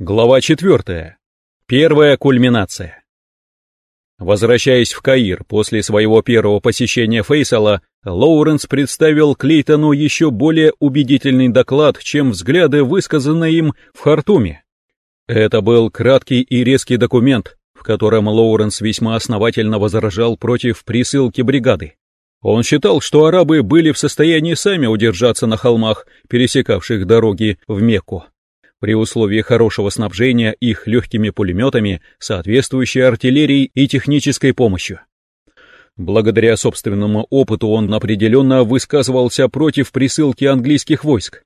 Глава 4. Первая кульминация. Возвращаясь в Каир после своего первого посещения Фейсала, Лоуренс представил Клейтону еще более убедительный доклад, чем взгляды, высказанные им в Хартуме. Это был краткий и резкий документ, в котором Лоуренс весьма основательно возражал против присылки бригады. Он считал, что арабы были в состоянии сами удержаться на холмах, пересекавших дороги в Мекку при условии хорошего снабжения их легкими пулеметами, соответствующей артиллерией и технической помощью. Благодаря собственному опыту он определенно высказывался против присылки английских войск,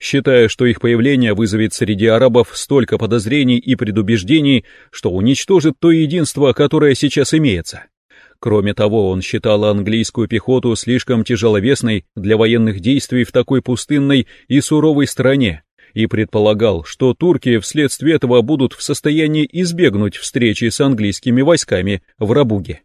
считая, что их появление вызовет среди арабов столько подозрений и предубеждений, что уничтожит то единство, которое сейчас имеется. Кроме того, он считал английскую пехоту слишком тяжеловесной для военных действий в такой пустынной и суровой стране, и предполагал, что турки вследствие этого будут в состоянии избегнуть встречи с английскими войсками в Рабуге.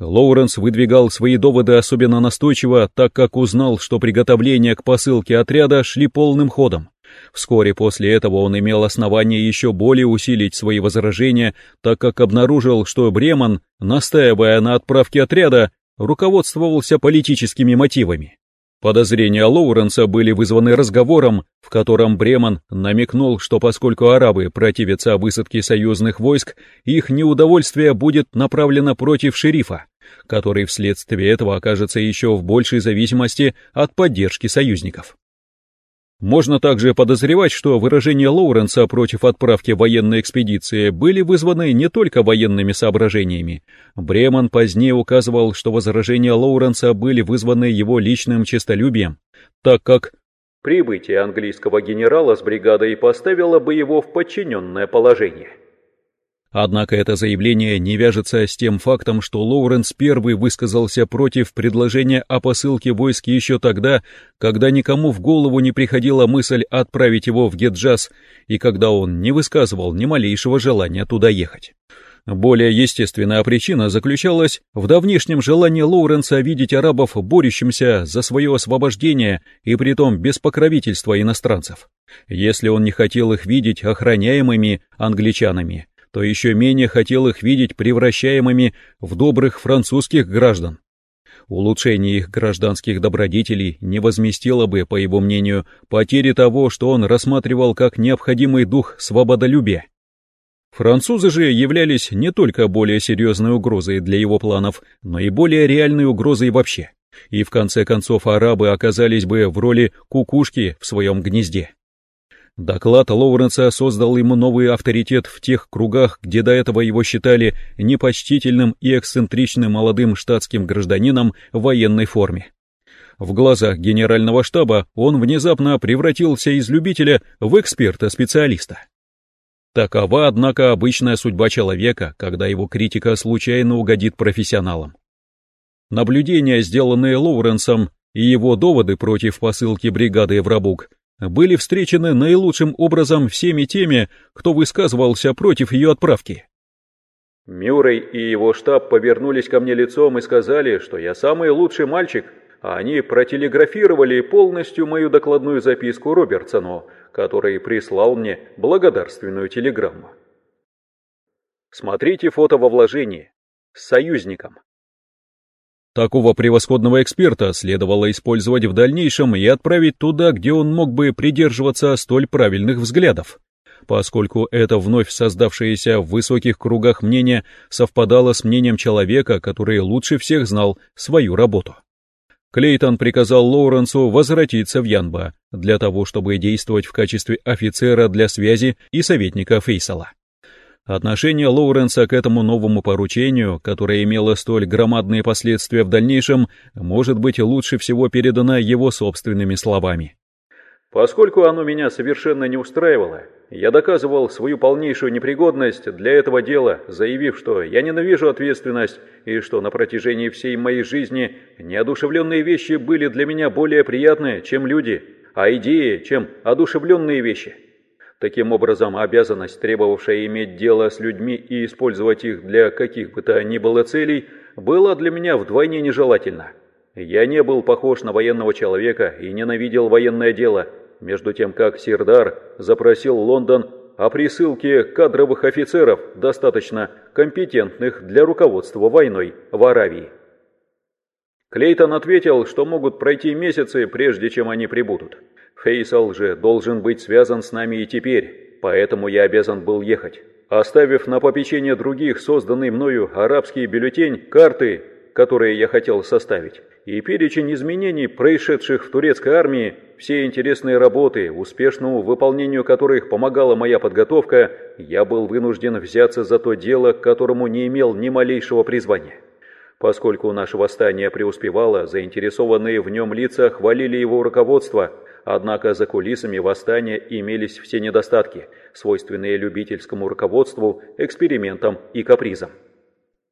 Лоуренс выдвигал свои доводы особенно настойчиво, так как узнал, что приготовления к посылке отряда шли полным ходом. Вскоре после этого он имел основание еще более усилить свои возражения, так как обнаружил, что Бреман, настаивая на отправке отряда, руководствовался политическими мотивами. Подозрения Лоуренса были вызваны разговором, в котором Бреман намекнул, что поскольку арабы противятся высадке союзных войск, их неудовольствие будет направлено против шерифа, который вследствие этого окажется еще в большей зависимости от поддержки союзников. Можно также подозревать, что выражения Лоуренса против отправки военной экспедиции были вызваны не только военными соображениями. Бреман позднее указывал, что возражения Лоуренса были вызваны его личным честолюбием, так как прибытие английского генерала с бригадой поставило бы его в подчиненное положение. Однако это заявление не вяжется с тем фактом, что Лоуренс первый высказался против предложения о посылке войск еще тогда, когда никому в голову не приходила мысль отправить его в Геджаз и когда он не высказывал ни малейшего желания туда ехать. Более естественная причина заключалась в давнишнем желании Лоуренса видеть арабов борющимся за свое освобождение и притом без покровительства иностранцев. Если он не хотел их видеть охраняемыми англичанами, то еще менее хотел их видеть превращаемыми в добрых французских граждан. Улучшение их гражданских добродетелей не возместило бы, по его мнению, потери того, что он рассматривал как необходимый дух свободолюбия. Французы же являлись не только более серьезной угрозой для его планов, но и более реальной угрозой вообще. И в конце концов арабы оказались бы в роли кукушки в своем гнезде. Доклад Лоуренса создал ему новый авторитет в тех кругах, где до этого его считали непочтительным и эксцентричным молодым штатским гражданином в военной форме. В глазах генерального штаба он внезапно превратился из любителя в эксперта-специалиста. Такова, однако, обычная судьба человека, когда его критика случайно угодит профессионалам. Наблюдения, сделанные Лоуренсом, и его доводы против посылки бригады в Рабук были встречены наилучшим образом всеми теми, кто высказывался против ее отправки. Мюррей и его штаб повернулись ко мне лицом и сказали, что я самый лучший мальчик, а они протелеграфировали полностью мою докладную записку Робертсону, который прислал мне благодарственную телеграмму. Смотрите фото во вложении. С союзником. Такого превосходного эксперта следовало использовать в дальнейшем и отправить туда, где он мог бы придерживаться столь правильных взглядов, поскольку это вновь создавшееся в высоких кругах мнение совпадало с мнением человека, который лучше всех знал свою работу. Клейтон приказал Лоуренсу возвратиться в Янба для того, чтобы действовать в качестве офицера для связи и советника Фейсала. Отношение Лоуренса к этому новому поручению, которое имело столь громадные последствия в дальнейшем, может быть лучше всего передано его собственными словами. Поскольку оно меня совершенно не устраивало, я доказывал свою полнейшую непригодность для этого дела, заявив, что я ненавижу ответственность и что на протяжении всей моей жизни неодушевленные вещи были для меня более приятны, чем люди, а идеи, чем одушевленные вещи. Таким образом, обязанность, требовавшая иметь дело с людьми и использовать их для каких бы то ни было целей, была для меня вдвойне нежелательна. Я не был похож на военного человека и ненавидел военное дело, между тем как Сирдар запросил Лондон о присылке кадровых офицеров, достаточно компетентных для руководства войной в Аравии. Клейтон ответил, что могут пройти месяцы, прежде чем они прибудут. Фейсал же должен быть связан с нами и теперь, поэтому я обязан был ехать. Оставив на попечение других созданный мною арабский бюллетень, карты, которые я хотел составить, и перечень изменений, происшедших в турецкой армии, все интересные работы, успешному выполнению которых помогала моя подготовка, я был вынужден взяться за то дело, к которому не имел ни малейшего призвания. Поскольку наше восстание преуспевало, заинтересованные в нем лица хвалили его руководство, однако за кулисами восстания имелись все недостатки, свойственные любительскому руководству, экспериментам и капризам.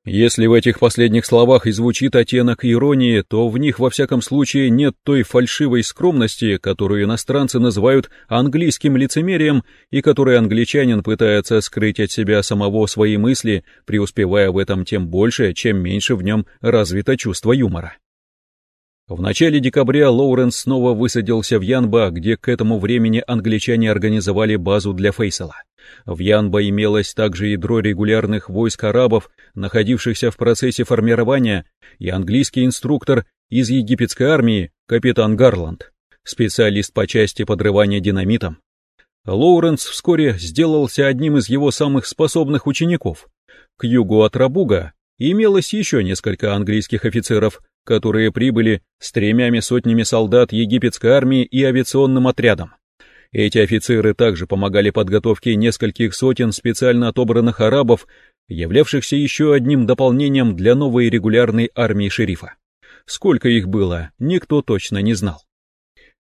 Если в этих последних словах и звучит оттенок иронии, то в них во всяком случае нет той фальшивой скромности, которую иностранцы называют английским лицемерием и которой англичанин пытается скрыть от себя самого свои мысли, преуспевая в этом тем больше, чем меньше в нем развито чувство юмора. В начале декабря Лоуренс снова высадился в Янба, где к этому времени англичане организовали базу для Фейсала. В Янба имелось также ядро регулярных войск арабов, находившихся в процессе формирования, и английский инструктор из египетской армии, капитан Гарланд, специалист по части подрывания динамитом. Лоуренс вскоре сделался одним из его самых способных учеников. К югу от Рабуга имелось еще несколько английских офицеров, которые прибыли с тремями сотнями солдат египетской армии и авиационным отрядом. Эти офицеры также помогали подготовке нескольких сотен специально отобранных арабов, являвшихся еще одним дополнением для новой регулярной армии шерифа. Сколько их было, никто точно не знал.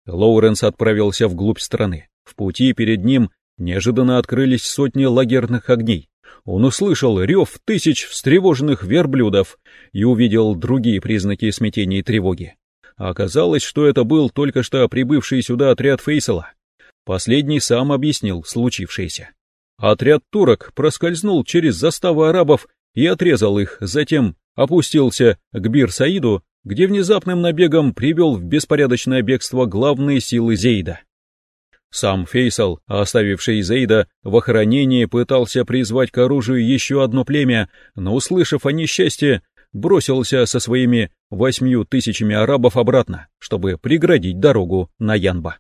Лоуренс отправился вглубь страны. В пути перед ним неожиданно открылись сотни лагерных огней. Он услышал рев тысяч встревоженных верблюдов и увидел другие признаки смятения и тревоги. Оказалось, что это был только что прибывший сюда отряд Фейсала. Последний сам объяснил случившееся. Отряд турок проскользнул через заставы арабов и отрезал их, затем опустился к Бир-Саиду, где внезапным набегом привел в беспорядочное бегство главные силы Зейда. Сам Фейсал, оставивший Зейда в охранении, пытался призвать к оружию еще одно племя, но, услышав о несчастье, бросился со своими восьмью тысячами арабов обратно, чтобы преградить дорогу на Янба.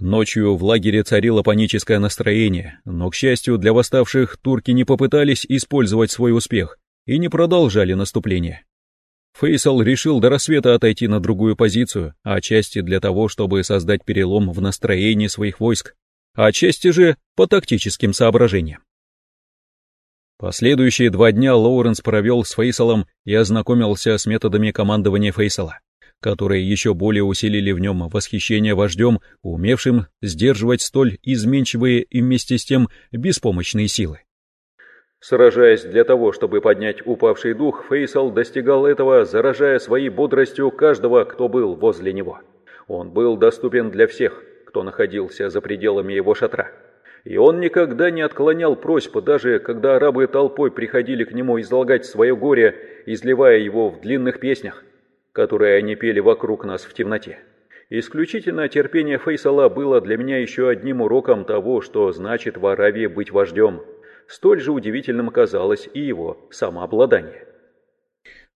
Ночью в лагере царило паническое настроение, но, к счастью для восставших, турки не попытались использовать свой успех и не продолжали наступление. Фейсал решил до рассвета отойти на другую позицию, отчасти для того, чтобы создать перелом в настроении своих войск, отчасти же по тактическим соображениям. Последующие два дня Лоуренс провел с Фейсалом и ознакомился с методами командования Фейсала которые еще более усилили в нем восхищение вождем, умевшим сдерживать столь изменчивые и вместе с тем беспомощные силы. Сражаясь для того, чтобы поднять упавший дух, Фейсал достигал этого, заражая своей бодростью каждого, кто был возле него. Он был доступен для всех, кто находился за пределами его шатра. И он никогда не отклонял просьб, даже когда арабы толпой приходили к нему излагать свое горе, изливая его в длинных песнях, которые они пели вокруг нас в темноте. Исключительно терпение Фейсала было для меня еще одним уроком того, что значит в Аравии быть вождем. Столь же удивительным казалось и его самообладание.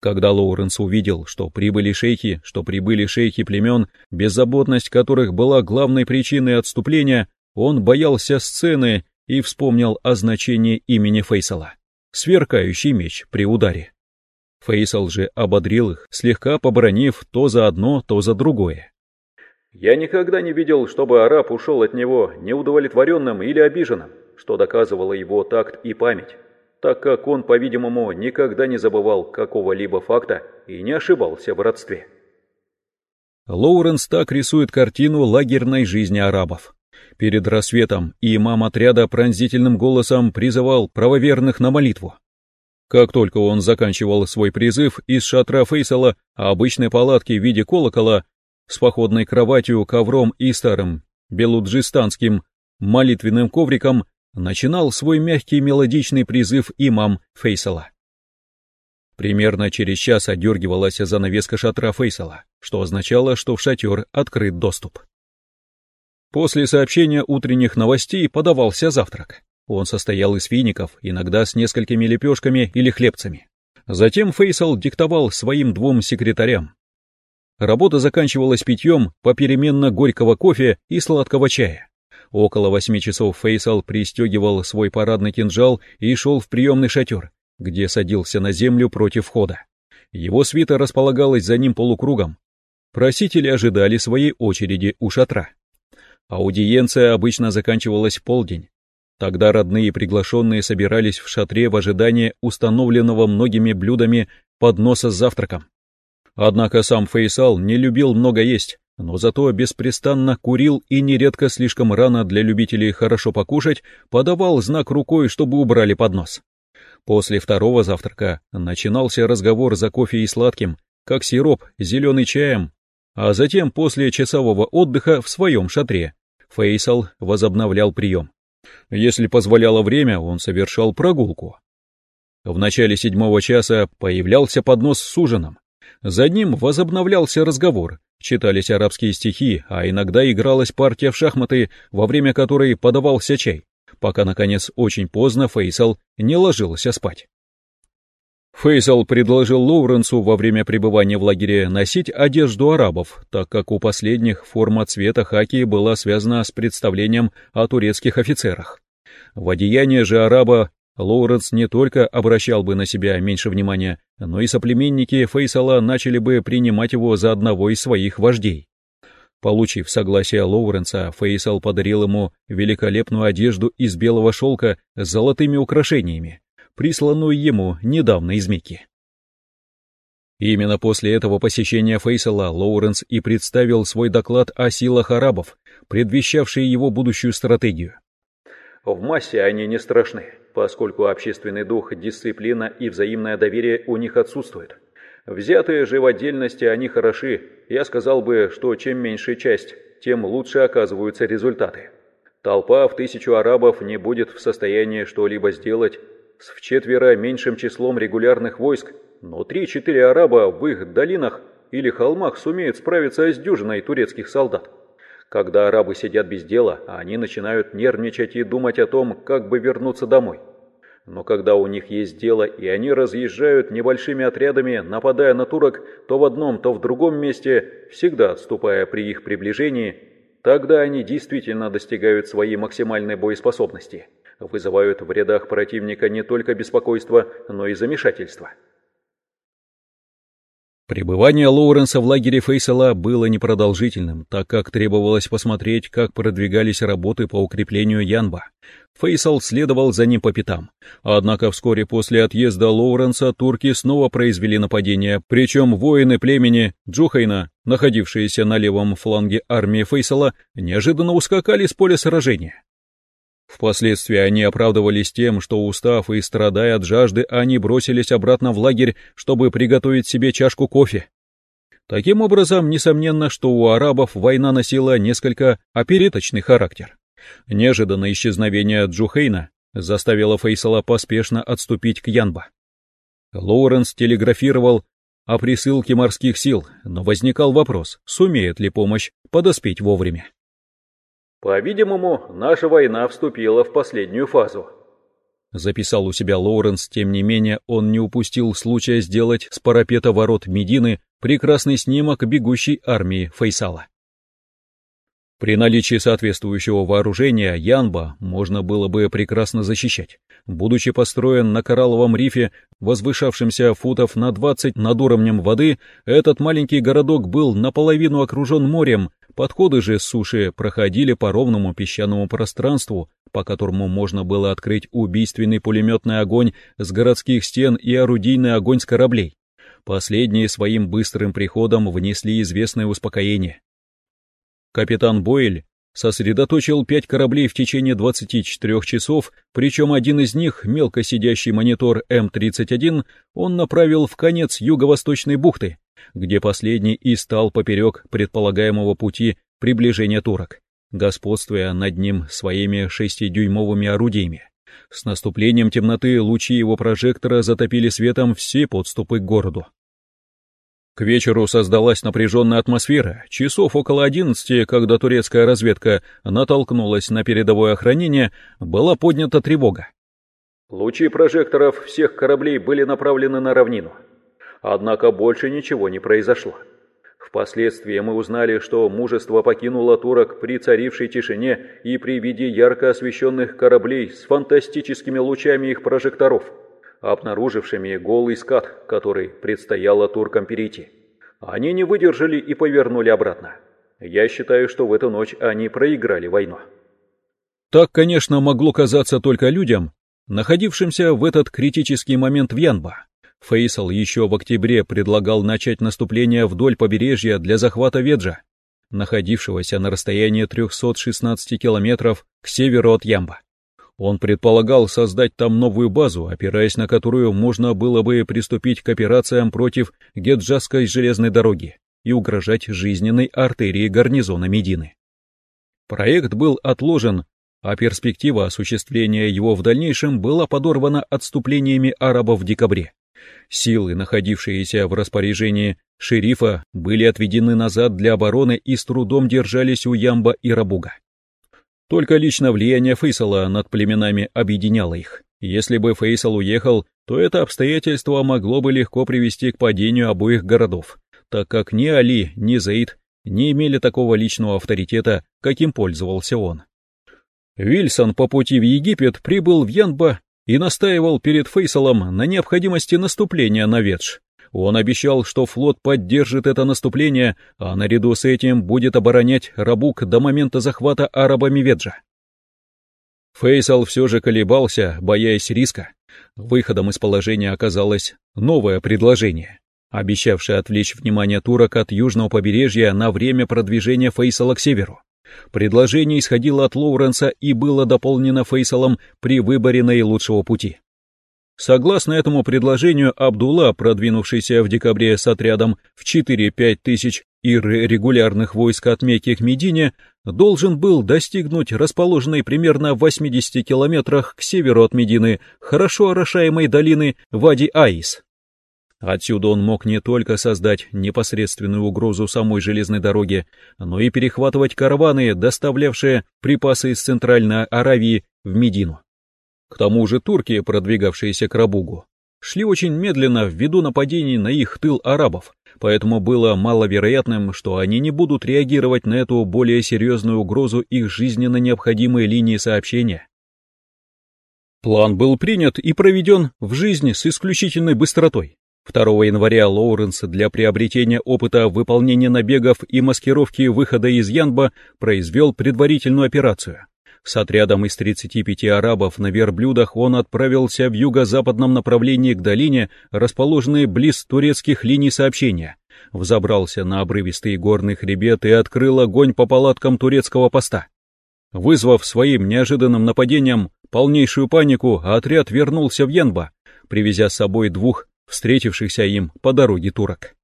Когда Лоуренс увидел, что прибыли шейхи, что прибыли шейхи племен, беззаботность которых была главной причиной отступления, он боялся сцены и вспомнил о значении имени Фейсала. Сверкающий меч при ударе. Фейсал же ободрил их, слегка побронив то за одно, то за другое. «Я никогда не видел, чтобы араб ушел от него неудовлетворенным или обиженным, что доказывало его такт и память, так как он, по-видимому, никогда не забывал какого-либо факта и не ошибался в родстве». Лоуренс так рисует картину лагерной жизни арабов. Перед рассветом имам отряда пронзительным голосом призывал правоверных на молитву. Как только он заканчивал свой призыв, из шатра Фейсала, обычной палатки в виде колокола, с походной кроватью, ковром и старым белуджистанским молитвенным ковриком, начинал свой мягкий мелодичный призыв имам Фейсала. Примерно через час одергивалась занавеска шатра Фейсала, что означало, что в шатер открыт доступ. После сообщения утренних новостей подавался завтрак. Он состоял из фиников, иногда с несколькими лепешками или хлебцами. Затем Фейсал диктовал своим двум секретарям. Работа заканчивалась питьем попеременно горького кофе и сладкого чая. Около восьми часов Фейсал пристегивал свой парадный кинжал и шел в приемный шатер, где садился на землю против входа. Его свита располагалась за ним полукругом. Просители ожидали своей очереди у шатра. Аудиенция обычно заканчивалась в полдень. Тогда родные приглашенные собирались в шатре в ожидании установленного многими блюдами подноса с завтраком. Однако сам Фейсал не любил много есть, но зато беспрестанно курил и нередко слишком рано для любителей хорошо покушать подавал знак рукой, чтобы убрали поднос. После второго завтрака начинался разговор за кофе и сладким, как сироп, зеленый чаем, а затем после часового отдыха в своем шатре, Фейсал возобновлял прием. Если позволяло время, он совершал прогулку. В начале седьмого часа появлялся поднос с ужином. За ним возобновлялся разговор, читались арабские стихи, а иногда игралась партия в шахматы, во время которой подавался чай, пока, наконец, очень поздно Фейсал не ложился спать. Фейсал предложил Лоуренсу во время пребывания в лагере носить одежду арабов, так как у последних форма цвета хаки была связана с представлением о турецких офицерах. В одеяние же араба Лоуренс не только обращал бы на себя меньше внимания, но и соплеменники Фейсала начали бы принимать его за одного из своих вождей. Получив согласие Лоуренса, Фейсал подарил ему великолепную одежду из белого шелка с золотыми украшениями, присланную ему недавно из Мекки. Именно после этого посещения Фейсала Лоуренс и представил свой доклад о силах арабов, предвещавшие его будущую стратегию. В массе они не страшны, поскольку общественный дух, дисциплина и взаимное доверие у них отсутствуют. Взятые же в отдельности они хороши, я сказал бы, что чем меньше часть, тем лучше оказываются результаты. Толпа в тысячу арабов не будет в состоянии что-либо сделать с вчетверо меньшим числом регулярных войск, но три-четыре араба в их долинах или холмах сумеют справиться с дюжиной турецких солдат. Когда арабы сидят без дела, они начинают нервничать и думать о том, как бы вернуться домой. Но когда у них есть дело, и они разъезжают небольшими отрядами, нападая на турок то в одном, то в другом месте, всегда отступая при их приближении, тогда они действительно достигают своей максимальной боеспособности вызывают в рядах противника не только беспокойство, но и замешательство. Пребывание Лоуренса в лагере Фейсала было непродолжительным, так как требовалось посмотреть, как продвигались работы по укреплению Янба. Фейсал следовал за ним по пятам. Однако вскоре после отъезда Лоуренса турки снова произвели нападение, причем воины племени Джухайна, находившиеся на левом фланге армии Фейсала, неожиданно ускакали с поля сражения. Впоследствии они оправдывались тем, что устав и страдая от жажды, они бросились обратно в лагерь, чтобы приготовить себе чашку кофе. Таким образом, несомненно, что у арабов война носила несколько опереточный характер. Неожиданное исчезновение Джухейна заставило Фейсала поспешно отступить к Янба. Лоуренс телеграфировал о присылке морских сил, но возникал вопрос, сумеет ли помощь подоспеть вовремя. По-видимому, наша война вступила в последнюю фазу. Записал у себя Лоуренс, тем не менее он не упустил случая сделать с парапета ворот Медины прекрасный снимок бегущей армии Фейсала. При наличии соответствующего вооружения Янба можно было бы прекрасно защищать. Будучи построен на коралловом рифе, возвышавшемся футов на 20 над уровнем воды, этот маленький городок был наполовину окружен морем, подходы же с суши проходили по ровному песчаному пространству, по которому можно было открыть убийственный пулеметный огонь с городских стен и орудийный огонь с кораблей. Последние своим быстрым приходом внесли известное успокоение. Капитан Бойль сосредоточил пять кораблей в течение 24 часов, причем один из них, мелко сидящий монитор М-31, он направил в конец юго-восточной бухты, где последний и стал поперек предполагаемого пути приближения турок, господствуя над ним своими шестидюймовыми орудиями. С наступлением темноты лучи его прожектора затопили светом все подступы к городу. К вечеру создалась напряженная атмосфера. Часов около одиннадцати, когда турецкая разведка натолкнулась на передовое охранение, была поднята тревога. Лучи прожекторов всех кораблей были направлены на равнину. Однако больше ничего не произошло. Впоследствии мы узнали, что мужество покинуло турок при царившей тишине и при виде ярко освещенных кораблей с фантастическими лучами их прожекторов, обнаружившими голый скат, который предстояло туркам перейти. Они не выдержали и повернули обратно. Я считаю, что в эту ночь они проиграли войну. Так, конечно, могло казаться только людям, находившимся в этот критический момент в Янба. Фейсал еще в октябре предлагал начать наступление вдоль побережья для захвата Веджа, находившегося на расстоянии 316 километров к северу от Ямба. Он предполагал создать там новую базу, опираясь на которую можно было бы приступить к операциям против Геджасской железной дороги и угрожать жизненной артерии гарнизона Медины. Проект был отложен, а перспектива осуществления его в дальнейшем была подорвана отступлениями арабов в декабре. Силы, находившиеся в распоряжении шерифа, были отведены назад для обороны и с трудом держались у Ямба и Рабуга. Только лично влияние Фейсала над племенами объединяло их. Если бы Фейсал уехал, то это обстоятельство могло бы легко привести к падению обоих городов, так как ни Али, ни Заид не имели такого личного авторитета, каким пользовался он. Вильсон по пути в Египет прибыл в Янба и настаивал перед Фейсалом на необходимости наступления на Ветш. Он обещал, что флот поддержит это наступление, а наряду с этим будет оборонять Рабук до момента захвата арабами Веджа. Фейсал все же колебался, боясь риска. Выходом из положения оказалось новое предложение, обещавшее отвлечь внимание турок от южного побережья на время продвижения Фейсала к северу. Предложение исходило от Лоуренса и было дополнено Фейсалом при выборе наилучшего пути. Согласно этому предложению, Абдулла, продвинувшийся в декабре с отрядом в 4-5 тысяч ир регулярных войск от Мекки к Медине, должен был достигнуть расположенной примерно в 80 километрах к северу от Медины хорошо орошаемой долины Вади-Аис. Отсюда он мог не только создать непосредственную угрозу самой железной дороге, но и перехватывать караваны, доставлявшие припасы из Центральной Аравии в Медину. К тому же турки, продвигавшиеся к Рабугу, шли очень медленно ввиду нападений на их тыл арабов, поэтому было маловероятным, что они не будут реагировать на эту более серьезную угрозу их жизненно необходимой линии сообщения. План был принят и проведен в жизни с исключительной быстротой. 2 января Лоуренс для приобретения опыта выполнения набегов и маскировки выхода из Янба произвел предварительную операцию. С отрядом из 35 арабов на верблюдах он отправился в юго-западном направлении к долине, расположенной близ турецких линий сообщения, взобрался на обрывистый горный хребет и открыл огонь по палаткам турецкого поста. Вызвав своим неожиданным нападением полнейшую панику, отряд вернулся в Янба, привезя с собой двух встретившихся им по дороге турок.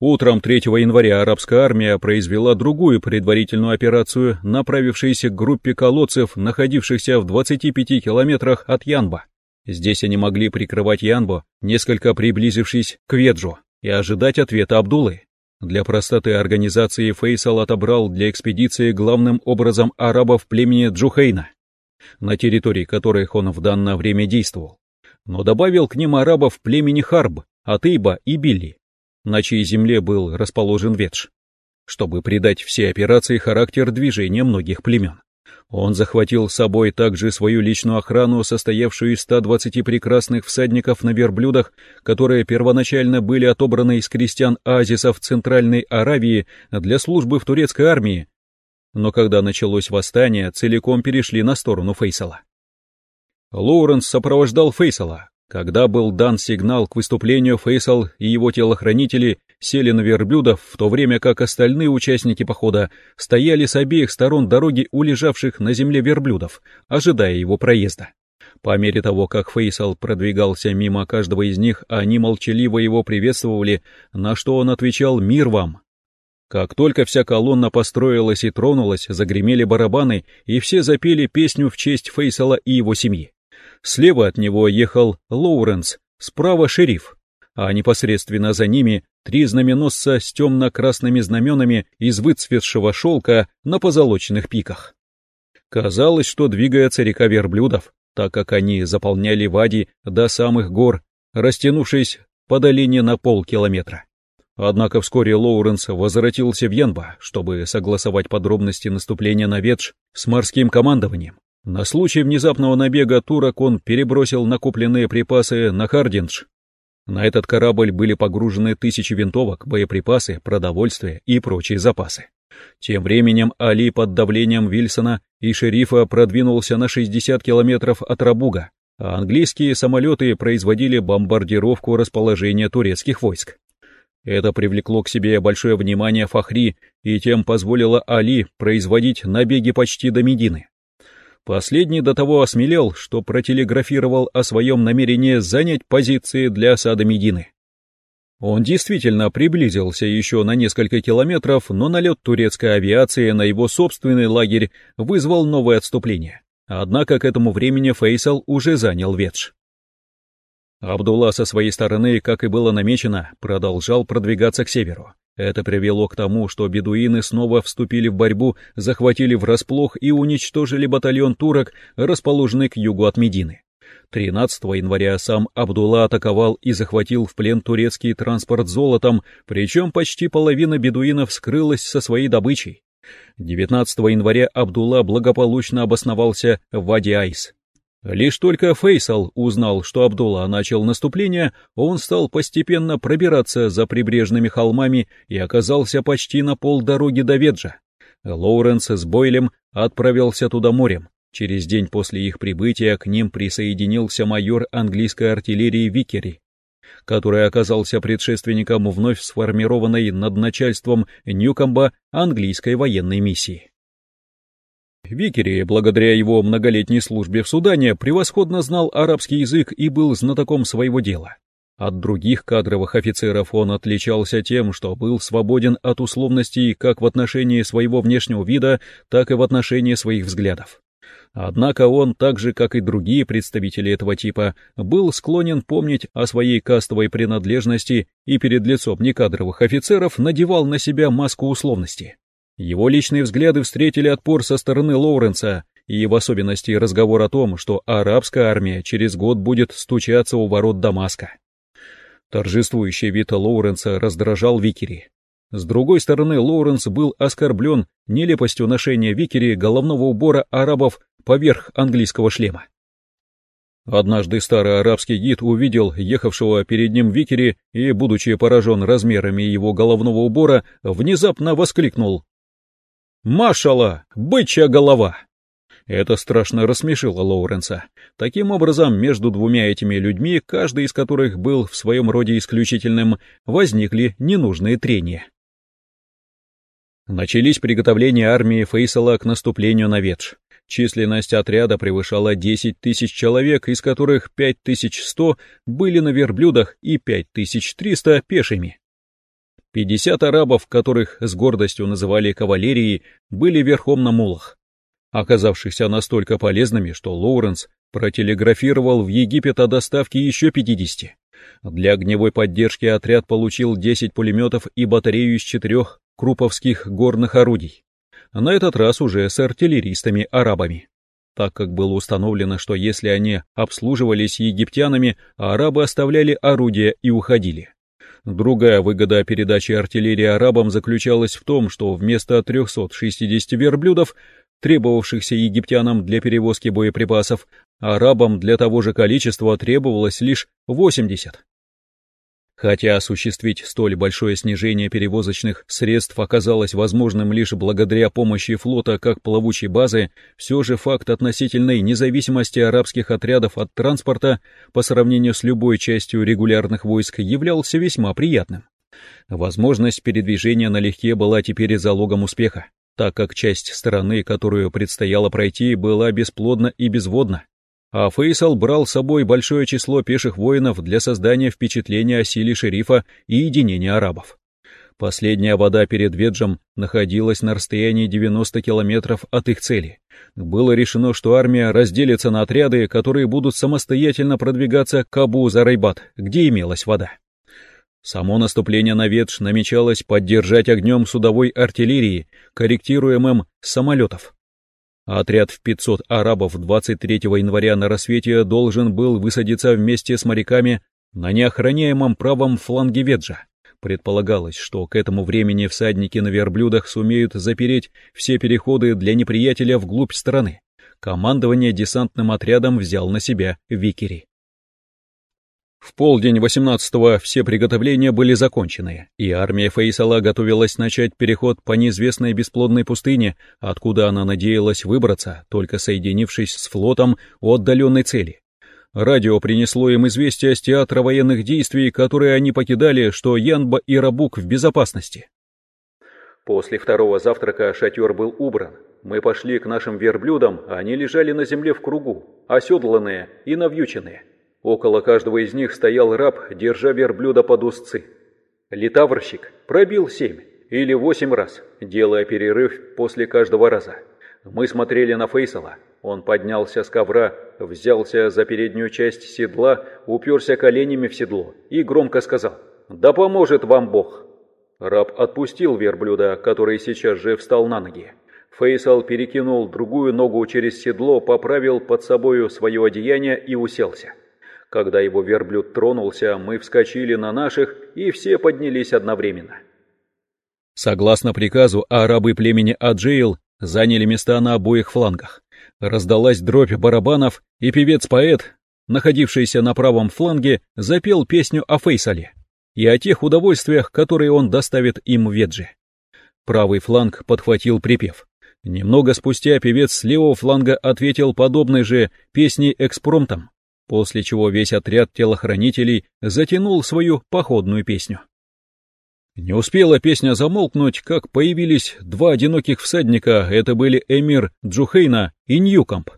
Утром 3 января арабская армия произвела другую предварительную операцию, направившуюся к группе колодцев, находившихся в 25 километрах от Янба. Здесь они могли прикрывать Янбо, несколько приблизившись к Веджу, и ожидать ответа Абдулы. Для простоты организации Фейсал отобрал для экспедиции главным образом арабов племени Джухейна, на территории которых он в данное время действовал но добавил к ним арабов племени Харб, Атыба и Билли, на чьей земле был расположен Ветш, чтобы придать всей операции характер движения многих племен. Он захватил с собой также свою личную охрану, состоявшую из 120 прекрасных всадников на верблюдах, которые первоначально были отобраны из крестьян оазисов Центральной Аравии для службы в турецкой армии, но когда началось восстание, целиком перешли на сторону Фейсала. Лоуренс сопровождал Фейсала. Когда был дан сигнал к выступлению, Фейсал и его телохранители сели на верблюдов, в то время как остальные участники похода стояли с обеих сторон дороги у лежавших на земле верблюдов, ожидая его проезда. По мере того, как Фейсал продвигался мимо каждого из них, они молчаливо его приветствовали, на что он отвечал «Мир вам!». Как только вся колонна построилась и тронулась, загремели барабаны, и все запели песню в честь Фейсала и его семьи. Слева от него ехал Лоуренс, справа шериф, а непосредственно за ними три знаменосца с темно-красными знаменами из выцветшего шелка на позолоченных пиках. Казалось, что двигается река верблюдов, так как они заполняли вади до самых гор, растянувшись по долине на полкилометра. Однако вскоре Лоуренс возвратился в Янба, чтобы согласовать подробности наступления на Ветш с морским командованием. На случай внезапного набега турок он перебросил накопленные припасы на Хардиндж. На этот корабль были погружены тысячи винтовок, боеприпасы, продовольствие и прочие запасы. Тем временем Али под давлением Вильсона и шерифа продвинулся на 60 километров от Рабуга, а английские самолеты производили бомбардировку расположения турецких войск. Это привлекло к себе большое внимание Фахри и тем позволило Али производить набеги почти до Медины. Последний до того осмелел, что протелеграфировал о своем намерении занять позиции для осады Медины. Он действительно приблизился еще на несколько километров, но налет турецкой авиации на его собственный лагерь вызвал новое отступление. Однако к этому времени Фейсал уже занял Ветш. Абдулла со своей стороны, как и было намечено, продолжал продвигаться к северу. Это привело к тому, что бедуины снова вступили в борьбу, захватили врасплох и уничтожили батальон турок, расположенный к югу от Медины. 13 января сам Абдулла атаковал и захватил в плен турецкий транспорт золотом, причем почти половина бедуинов скрылась со своей добычей. 19 января Абдулла благополучно обосновался в Вади-Айс. Лишь только Фейсал узнал, что Абдулла начал наступление, он стал постепенно пробираться за прибрежными холмами и оказался почти на полдороги до Веджа. Лоуренс с Бойлем отправился туда морем. Через день после их прибытия к ним присоединился майор английской артиллерии Викери, который оказался предшественником вновь сформированной над начальством Ньюкомба английской военной миссии. Викери, благодаря его многолетней службе в Судане, превосходно знал арабский язык и был знатоком своего дела. От других кадровых офицеров он отличался тем, что был свободен от условностей как в отношении своего внешнего вида, так и в отношении своих взглядов. Однако он, так же как и другие представители этого типа, был склонен помнить о своей кастовой принадлежности и перед лицом некадровых офицеров надевал на себя маску условности. Его личные взгляды встретили отпор со стороны Лоуренса, и в особенности разговор о том, что арабская армия через год будет стучаться у ворот Дамаска. Торжествующий вид Лоуренса раздражал Викери. С другой стороны, Лоуренс был оскорблен нелепостью ношения Викери головного убора арабов поверх английского шлема. Однажды старый арабский гид увидел ехавшего перед ним Викери и, будучи поражен размерами его головного убора, внезапно воскликнул Машала, бычья голова!» Это страшно рассмешило Лоуренса. Таким образом, между двумя этими людьми, каждый из которых был в своем роде исключительным, возникли ненужные трения. Начались приготовления армии Фейсала к наступлению на Ветш. Численность отряда превышала 10 тысяч человек, из которых 5100 были на верблюдах и 5300 пешими. Пятьдесят арабов, которых с гордостью называли кавалерией, были верхом на мулах, оказавшихся настолько полезными, что Лоуренс протелеграфировал в Египет о доставке еще 50. Для огневой поддержки отряд получил 10 пулеметов и батарею из четырех круповских горных орудий. На этот раз уже с артиллеристами-арабами. Так как было установлено, что если они обслуживались египтянами, арабы оставляли орудия и уходили. Другая выгода передачи артиллерии арабам заключалась в том, что вместо 360 верблюдов, требовавшихся египтянам для перевозки боеприпасов, арабам для того же количества требовалось лишь 80. Хотя осуществить столь большое снижение перевозочных средств оказалось возможным лишь благодаря помощи флота как плавучей базы, все же факт относительной независимости арабских отрядов от транспорта по сравнению с любой частью регулярных войск являлся весьма приятным. Возможность передвижения налегке была теперь залогом успеха, так как часть страны, которую предстояло пройти, была бесплодна и безводна а Фейсал брал с собой большое число пеших воинов для создания впечатления о силе шерифа и единения арабов. Последняя вода перед Веджем находилась на расстоянии 90 километров от их цели. Было решено, что армия разделится на отряды, которые будут самостоятельно продвигаться к Абу-Зарайбат, где имелась вода. Само наступление на Ветш намечалось поддержать огнем судовой артиллерии, корректируемым с самолетов. Отряд в 500 арабов 23 января на рассвете должен был высадиться вместе с моряками на неохраняемом правом фланге Веджа. Предполагалось, что к этому времени всадники на верблюдах сумеют запереть все переходы для неприятеля вглубь страны. Командование десантным отрядом взял на себя Викери. В полдень 18-го все приготовления были закончены, и армия Фейсала готовилась начать переход по неизвестной бесплодной пустыне, откуда она надеялась выбраться, только соединившись с флотом у отдаленной цели. Радио принесло им известие с театра военных действий, которые они покидали, что Янба и Рабук в безопасности. После второго завтрака шатер был убран. Мы пошли к нашим верблюдам, а они лежали на земле в кругу, оседланные и навьюченные. Около каждого из них стоял раб, держа верблюда под узцы. Литаврщик пробил семь или восемь раз, делая перерыв после каждого раза. Мы смотрели на Фейсала. Он поднялся с ковра, взялся за переднюю часть седла, уперся коленями в седло и громко сказал «Да поможет вам Бог!». Раб отпустил верблюда, который сейчас же встал на ноги. Фейсал перекинул другую ногу через седло, поправил под собою свое одеяние и уселся. Когда его верблюд тронулся, мы вскочили на наших, и все поднялись одновременно. Согласно приказу, арабы племени Аджейл заняли места на обоих флангах. Раздалась дробь барабанов, и певец-поэт, находившийся на правом фланге, запел песню о Фейсале и о тех удовольствиях, которые он доставит им в Ведже. Правый фланг подхватил припев. Немного спустя певец с левого фланга ответил подобной же песней экспромтом после чего весь отряд телохранителей затянул свою походную песню. Не успела песня замолкнуть, как появились два одиноких всадника, это были эмир Джухейна и Ньюкамп.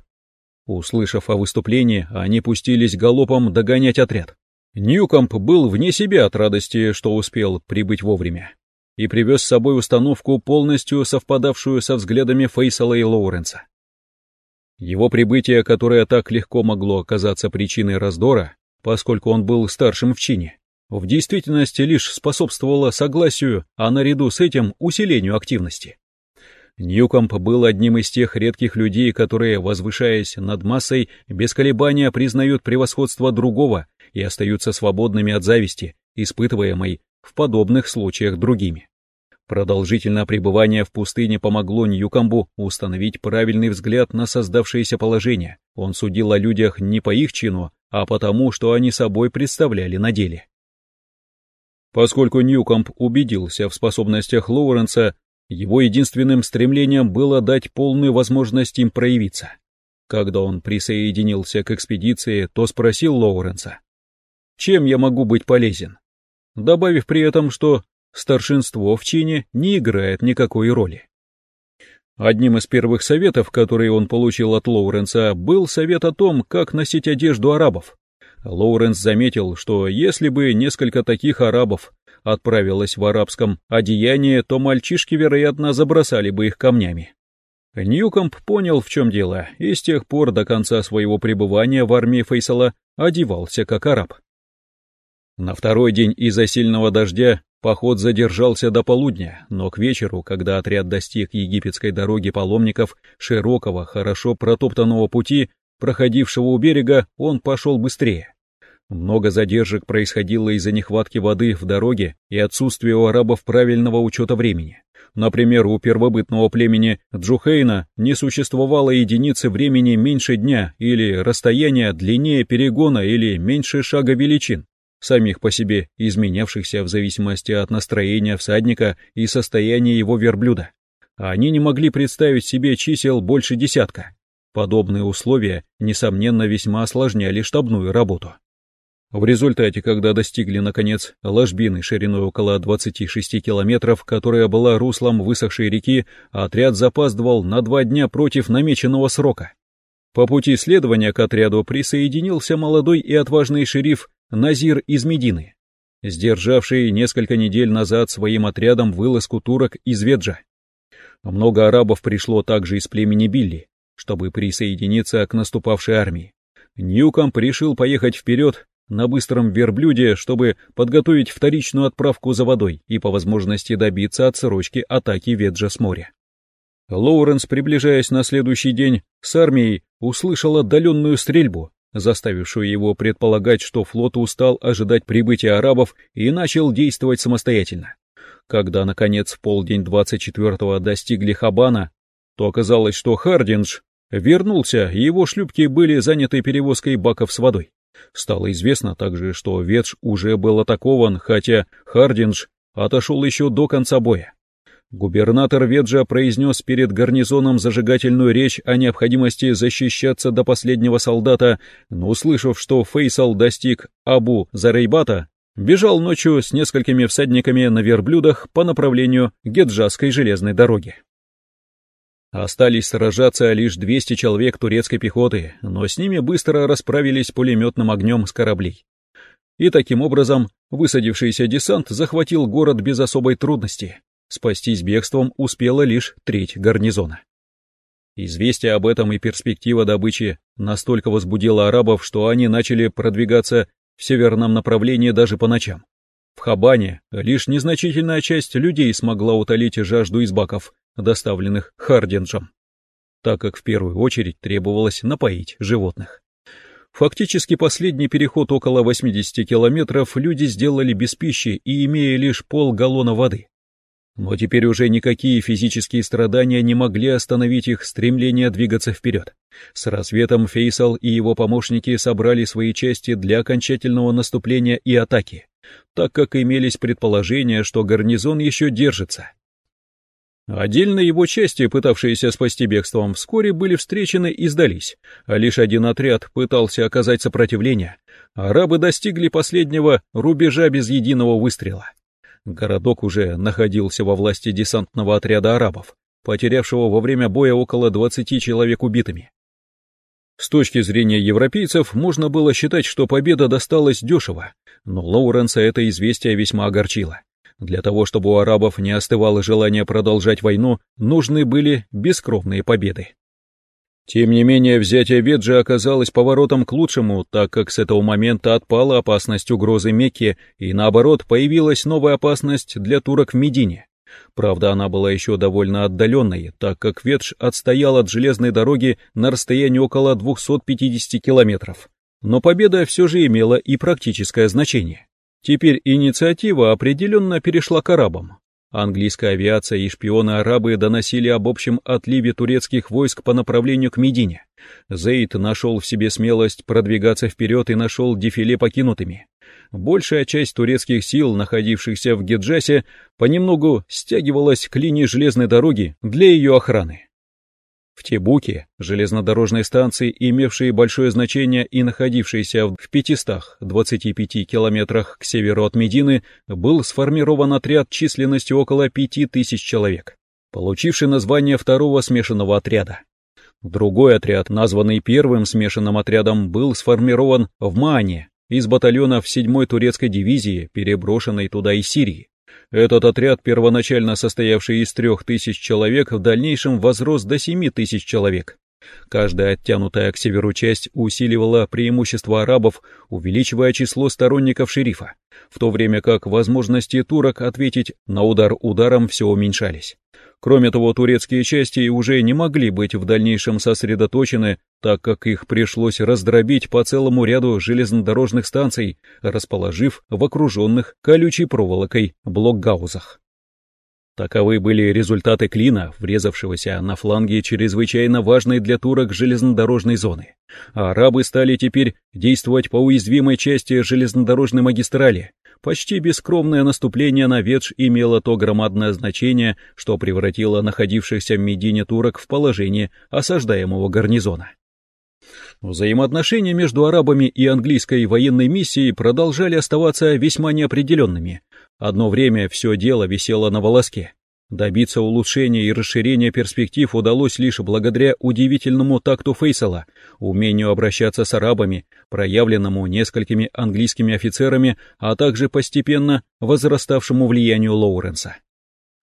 Услышав о выступлении, они пустились галопом догонять отряд. Ньюкамп был вне себя от радости, что успел прибыть вовремя, и привез с собой установку, полностью совпадавшую со взглядами Фейсала и Лоуренса. Его прибытие, которое так легко могло оказаться причиной раздора, поскольку он был старшим в чине, в действительности лишь способствовало согласию, а наряду с этим усилению активности. Ньюкомп был одним из тех редких людей, которые, возвышаясь над массой, без колебания признают превосходство другого и остаются свободными от зависти, испытываемой в подобных случаях другими. Продолжительное пребывание в пустыне помогло Ньюкамбу установить правильный взгляд на создавшееся положение. Он судил о людях не по их чину, а потому, что они собой представляли на деле. Поскольку Ньюкамп убедился в способностях Лоуренса, его единственным стремлением было дать полную возможность им проявиться. Когда он присоединился к экспедиции, то спросил Лоуренса, «Чем я могу быть полезен?» добавив при этом, что старшинство в чине не играет никакой роли. Одним из первых советов, которые он получил от Лоуренса, был совет о том, как носить одежду арабов. Лоуренс заметил, что если бы несколько таких арабов отправилось в арабском одеянии, то мальчишки, вероятно, забросали бы их камнями. Ньюкомп понял, в чем дело, и с тех пор до конца своего пребывания в армии Фейсала одевался как араб. На второй день из-за сильного дождя Поход задержался до полудня, но к вечеру, когда отряд достиг египетской дороги паломников, широкого, хорошо протоптанного пути, проходившего у берега, он пошел быстрее. Много задержек происходило из-за нехватки воды в дороге и отсутствия у арабов правильного учета времени. Например, у первобытного племени Джухейна не существовало единицы времени меньше дня или расстояния длиннее перегона или меньше шага величин самих по себе изменявшихся в зависимости от настроения всадника и состояния его верблюда. Они не могли представить себе чисел больше десятка. Подобные условия, несомненно, весьма осложняли штабную работу. В результате, когда достигли, наконец, ложбины шириной около 26 километров, которая была руслом высохшей реки, отряд запаздывал на два дня против намеченного срока. По пути следования к отряду присоединился молодой и отважный шериф Назир из Медины, сдержавший несколько недель назад своим отрядом вылазку турок из Веджа. Много арабов пришло также из племени Билли, чтобы присоединиться к наступавшей армии. Ньюкомп решил поехать вперед на быстром верблюде, чтобы подготовить вторичную отправку за водой и по возможности добиться отсрочки атаки Веджа с моря. Лоуренс, приближаясь на следующий день с армией, услышал отдаленную стрельбу, заставившую его предполагать, что флот устал ожидать прибытия арабов и начал действовать самостоятельно. Когда, наконец, в полдень 24-го достигли Хабана, то оказалось, что Хардиндж вернулся, и его шлюпки были заняты перевозкой баков с водой. Стало известно также, что Ветш уже был атакован, хотя Хардиндж отошел еще до конца боя. Губернатор Веджа произнес перед гарнизоном зажигательную речь о необходимости защищаться до последнего солдата, но услышав, что Фейсал достиг Абу Зарейбата, бежал ночью с несколькими всадниками на верблюдах по направлению Геджасской железной дороги. Остались сражаться лишь 200 человек турецкой пехоты, но с ними быстро расправились пулеметным огнем с кораблей. И таким образом высадившийся десант захватил город без особой трудности. Спастись бегством успела лишь треть гарнизона. Известие об этом и перспектива добычи настолько возбудило арабов, что они начали продвигаться в северном направлении даже по ночам. В Хабане лишь незначительная часть людей смогла утолить жажду из баков, доставленных Хардинджем, так как в первую очередь требовалось напоить животных. Фактически последний переход около 80 километров люди сделали без пищи и имея лишь полгаллона воды. Но теперь уже никакие физические страдания не могли остановить их стремление двигаться вперед. С рассветом Фейсал и его помощники собрали свои части для окончательного наступления и атаки, так как имелись предположения, что гарнизон еще держится. Отдельные его части, пытавшиеся спасти бегством, вскоре были встречены и сдались, а лишь один отряд пытался оказать сопротивление. Арабы достигли последнего рубежа без единого выстрела. Городок уже находился во власти десантного отряда арабов, потерявшего во время боя около 20 человек убитыми. С точки зрения европейцев можно было считать, что победа досталась дешево, но Лоуренса это известие весьма огорчило. Для того, чтобы у арабов не остывало желание продолжать войну, нужны были бескровные победы. Тем не менее, взятие Веджи оказалось поворотом к лучшему, так как с этого момента отпала опасность угрозы Мекки, и наоборот, появилась новая опасность для турок в Медине. Правда, она была еще довольно отдаленной, так как Ведж отстоял от железной дороги на расстоянии около 250 километров. Но победа все же имела и практическое значение. Теперь инициатива определенно перешла к арабам. Английская авиация и шпионы-арабы доносили об общем отливе турецких войск по направлению к Медине. Зейд нашел в себе смелость продвигаться вперед и нашел дефиле покинутыми. Большая часть турецких сил, находившихся в Геджасе, понемногу стягивалась к линии железной дороги для ее охраны. В Тебуке, железнодорожной станции, имевшей большое значение и находившейся в 525 километрах к северу от Медины, был сформирован отряд численностью около 5000 человек, получивший название второго смешанного отряда. Другой отряд, названный первым смешанным отрядом, был сформирован в Маане из батальонов 7-й турецкой дивизии, переброшенной туда из Сирии. Этот отряд, первоначально состоявший из трех тысяч человек, в дальнейшем возрос до семи тысяч человек. Каждая оттянутая к северу часть усиливала преимущество арабов, увеличивая число сторонников шерифа, в то время как возможности турок ответить на удар ударом все уменьшались. Кроме того, турецкие части уже не могли быть в дальнейшем сосредоточены, так как их пришлось раздробить по целому ряду железнодорожных станций, расположив в окруженных колючей проволокой блокгаузах. Таковы были результаты клина, врезавшегося на фланге чрезвычайно важной для турок железнодорожной зоны. Арабы стали теперь действовать по уязвимой части железнодорожной магистрали, Почти бескромное наступление на Ветш имело то громадное значение, что превратило находившихся в Медине турок в положение осаждаемого гарнизона. Взаимоотношения между арабами и английской военной миссией продолжали оставаться весьма неопределенными. Одно время все дело висело на волоске. Добиться улучшения и расширения перспектив удалось лишь благодаря удивительному такту Фейсала, умению обращаться с арабами, проявленному несколькими английскими офицерами, а также постепенно возраставшему влиянию Лоуренса.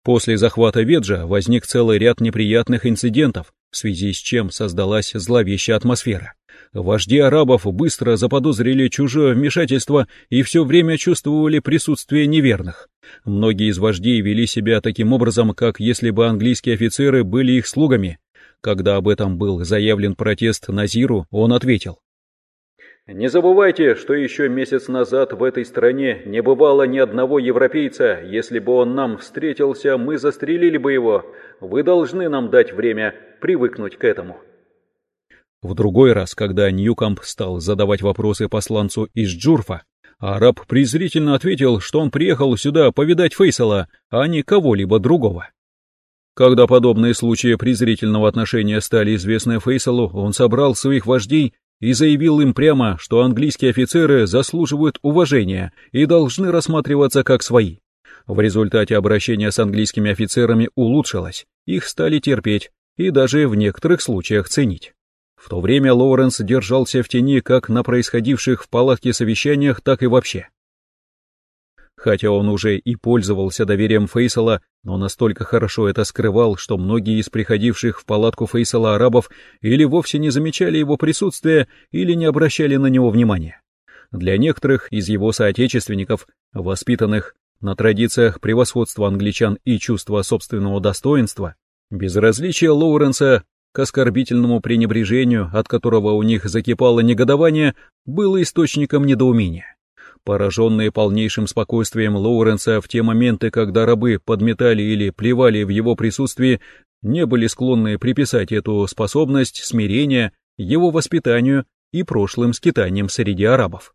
После захвата Веджа возник целый ряд неприятных инцидентов, в связи с чем создалась зловещая атмосфера. Вожди арабов быстро заподозрили чужое вмешательство и все время чувствовали присутствие неверных. Многие из вождей вели себя таким образом, как если бы английские офицеры были их слугами. Когда об этом был заявлен протест Назиру, он ответил. Не забывайте, что еще месяц назад в этой стране не бывало ни одного европейца. Если бы он нам встретился, мы застрелили бы его. Вы должны нам дать время привыкнуть к этому. В другой раз, когда Ньюкамп стал задавать вопросы посланцу из Джурфа, араб презрительно ответил, что он приехал сюда повидать Фейсала, а не кого-либо другого. Когда подобные случаи презрительного отношения стали известны Фейсалу, он собрал своих вождей и заявил им прямо, что английские офицеры заслуживают уважения и должны рассматриваться как свои. В результате обращение с английскими офицерами улучшилось, их стали терпеть и даже в некоторых случаях ценить. В то время Лоуренс держался в тени как на происходивших в палатке совещаниях, так и вообще. Хотя он уже и пользовался доверием Фейсала, но настолько хорошо это скрывал, что многие из приходивших в палатку Фейсала арабов или вовсе не замечали его присутствия, или не обращали на него внимания. Для некоторых из его соотечественников, воспитанных на традициях превосходства англичан и чувства собственного достоинства, безразличие Лоуренса к оскорбительному пренебрежению, от которого у них закипало негодование, было источником недоумения. Пораженные полнейшим спокойствием Лоуренса в те моменты, когда рабы подметали или плевали в его присутствии, не были склонны приписать эту способность смирения его воспитанию и прошлым скитаниям среди арабов.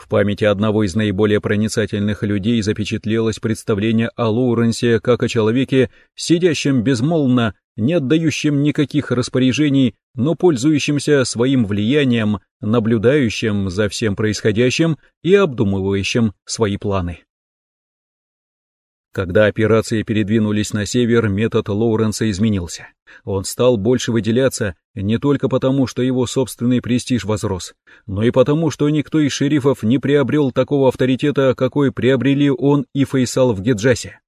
В памяти одного из наиболее проницательных людей запечатлелось представление о Лоуренсе как о человеке, сидящем безмолвно, не отдающем никаких распоряжений, но пользующимся своим влиянием, наблюдающим за всем происходящим и обдумывающим свои планы. Когда операции передвинулись на север, метод Лоуренса изменился. Он стал больше выделяться не только потому, что его собственный престиж возрос, но и потому, что никто из шерифов не приобрел такого авторитета, какой приобрели он и Фейсал в Геджасе.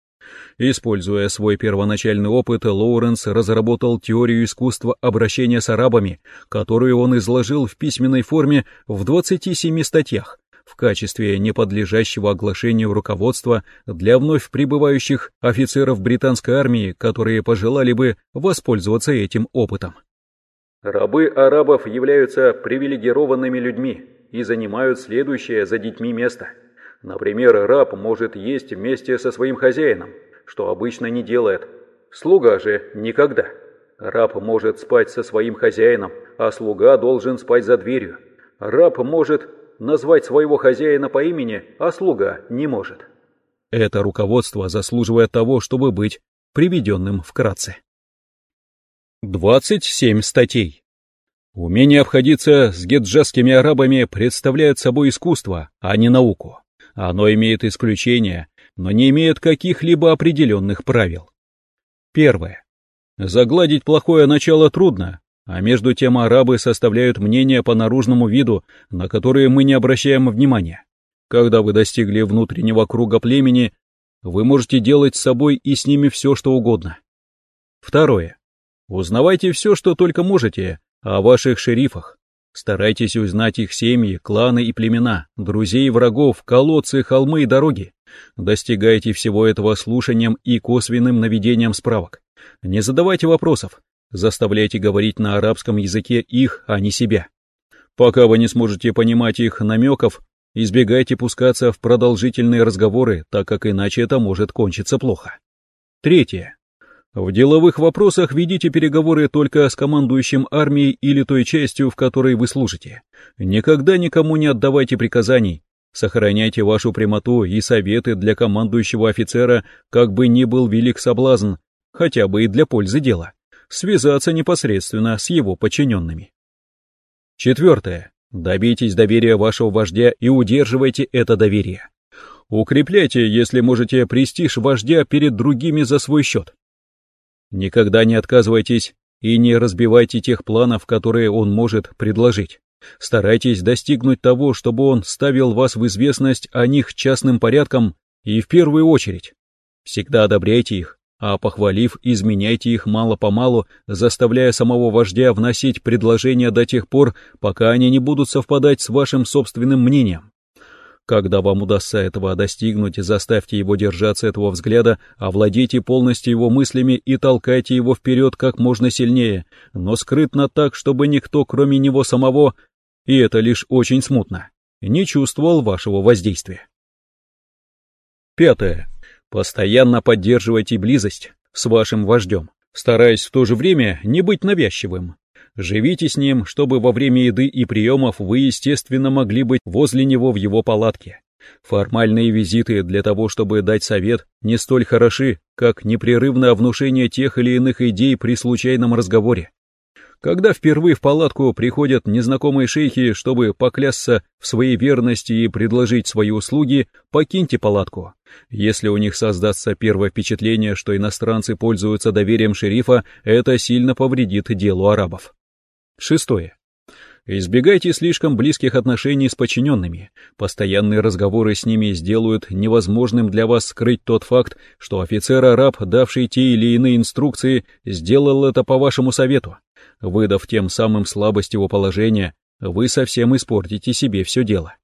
Используя свой первоначальный опыт, Лоуренс разработал теорию искусства обращения с арабами, которую он изложил в письменной форме в 27 статьях, в качестве неподлежащего оглашению руководства для вновь прибывающих офицеров британской армии, которые пожелали бы воспользоваться этим опытом. Рабы арабов являются привилегированными людьми и занимают следующее за детьми место. Например, раб может есть вместе со своим хозяином, что обычно не делает. Слуга же никогда. Раб может спать со своим хозяином, а слуга должен спать за дверью. Раб может назвать своего хозяина по имени, а слуга не может. Это руководство заслуживает того, чтобы быть приведенным вкратце. 27 статей. Умение обходиться с геджасскими арабами представляет собой искусство, а не науку. Оно имеет исключения, но не имеет каких-либо определенных правил. Первое. Загладить плохое начало трудно, а между тем арабы составляют мнения по наружному виду, на которые мы не обращаем внимания. Когда вы достигли внутреннего круга племени, вы можете делать с собой и с ними все, что угодно. Второе. Узнавайте все, что только можете, о ваших шерифах. Старайтесь узнать их семьи, кланы и племена, друзей и врагов, колодцы, холмы и дороги. Достигайте всего этого слушанием и косвенным наведением справок. Не задавайте вопросов, Заставляйте говорить на арабском языке их, а не себя. Пока вы не сможете понимать их намеков, избегайте пускаться в продолжительные разговоры, так как иначе это может кончиться плохо. Третье. В деловых вопросах ведите переговоры только с командующим армией или той частью, в которой вы служите. Никогда никому не отдавайте приказаний. Сохраняйте вашу прямоту и советы для командующего офицера, как бы ни был велик соблазн, хотя бы и для пользы дела связаться непосредственно с его подчиненными. Четвертое. Добейтесь доверия вашего вождя и удерживайте это доверие. Укрепляйте, если можете, престиж вождя перед другими за свой счет. Никогда не отказывайтесь и не разбивайте тех планов, которые он может предложить. Старайтесь достигнуть того, чтобы он ставил вас в известность о них частным порядком и в первую очередь. Всегда одобряйте их, а похвалив, изменяйте их мало-помалу, заставляя самого вождя вносить предложения до тех пор, пока они не будут совпадать с вашим собственным мнением. Когда вам удастся этого достигнуть, заставьте его держаться этого взгляда, овладейте полностью его мыслями и толкайте его вперед как можно сильнее, но скрытно так, чтобы никто, кроме него самого, и это лишь очень смутно, не чувствовал вашего воздействия. Пятое. Постоянно поддерживайте близость с вашим вождем, стараясь в то же время не быть навязчивым. Живите с ним, чтобы во время еды и приемов вы, естественно, могли быть возле него в его палатке. Формальные визиты для того, чтобы дать совет, не столь хороши, как непрерывное внушение тех или иных идей при случайном разговоре. Когда впервые в палатку приходят незнакомые шейхи, чтобы поклясться в своей верности и предложить свои услуги, покиньте палатку. Если у них создастся первое впечатление, что иностранцы пользуются доверием шерифа, это сильно повредит делу арабов. Шестое. Избегайте слишком близких отношений с подчиненными. Постоянные разговоры с ними сделают невозможным для вас скрыть тот факт, что офицер-араб, давший те или иные инструкции, сделал это по вашему совету. Выдав тем самым слабость его положения, вы совсем испортите себе все дело.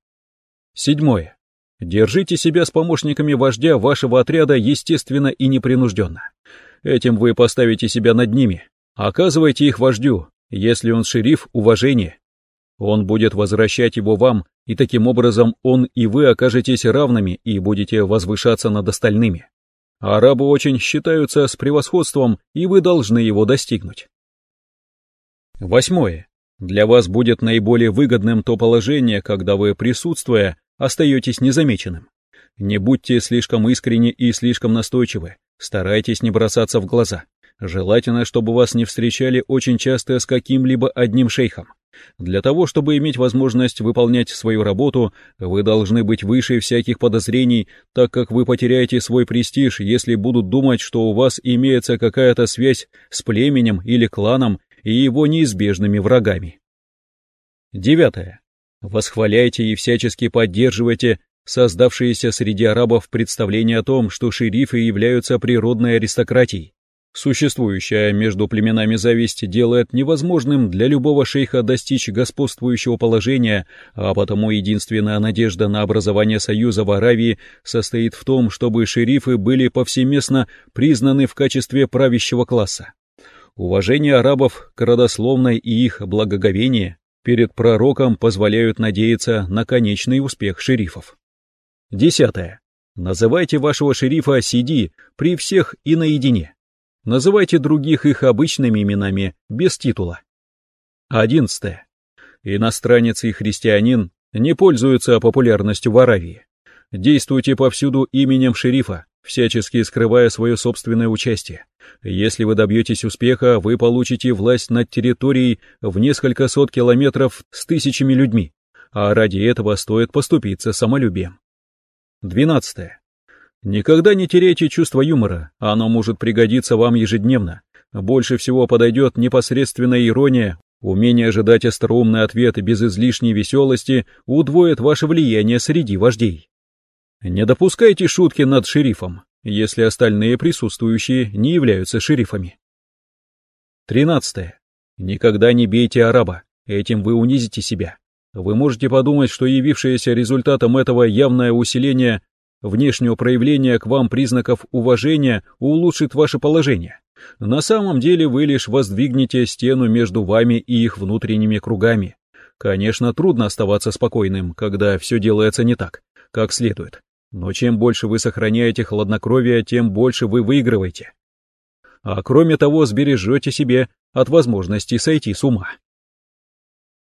Седьмое. Держите себя с помощниками вождя вашего отряда естественно и непринужденно. Этим вы поставите себя над ними. Оказывайте их вождю, если он шериф, уважение. Он будет возвращать его вам, и таким образом он и вы окажетесь равными и будете возвышаться над остальными. Арабы очень считаются с превосходством, и вы должны его достигнуть. Восьмое. Для вас будет наиболее выгодным то положение, когда вы, присутствуя, остаетесь незамеченным. Не будьте слишком искренни и слишком настойчивы, старайтесь не бросаться в глаза. Желательно, чтобы вас не встречали очень часто с каким-либо одним шейхом. Для того, чтобы иметь возможность выполнять свою работу, вы должны быть выше всяких подозрений, так как вы потеряете свой престиж, если будут думать, что у вас имеется какая-то связь с племенем или кланом и его неизбежными врагами. Девятое. Восхваляйте и всячески поддерживайте создавшиеся среди арабов представление о том, что шерифы являются природной аристократией. Существующая между племенами зависть делает невозможным для любого шейха достичь господствующего положения, а потому единственная надежда на образование союза в Аравии состоит в том, чтобы шерифы были повсеместно признаны в качестве правящего класса. Уважение арабов к родословной и их благоговение перед пророком позволяют надеяться на конечный успех шерифов. Десятое. Называйте вашего шерифа Сиди при всех и наедине. Называйте других их обычными именами, без титула. Одиннадцатое. Иностранец и христианин не пользуются популярностью в Аравии. Действуйте повсюду именем шерифа, всячески скрывая свое собственное участие. Если вы добьетесь успеха, вы получите власть над территорией в несколько сот километров с тысячами людьми, а ради этого стоит поступиться самолюбием. Двенадцатое. Никогда не теряйте чувство юмора, оно может пригодиться вам ежедневно. Больше всего подойдет непосредственная ирония, умение ожидать остроумный ответ без излишней веселости удвоит ваше влияние среди вождей. Не допускайте шутки над шерифом, если остальные присутствующие не являются шерифами. 13. Никогда не бейте араба, этим вы унизите себя. Вы можете подумать, что явившееся результатом этого явное усиление Внешнего проявления к вам признаков уважения улучшит ваше положение. На самом деле вы лишь воздвигнете стену между вами и их внутренними кругами. Конечно, трудно оставаться спокойным, когда все делается не так, как следует. Но чем больше вы сохраняете хладнокровие, тем больше вы выигрываете. А кроме того, сбережете себе от возможности сойти с ума.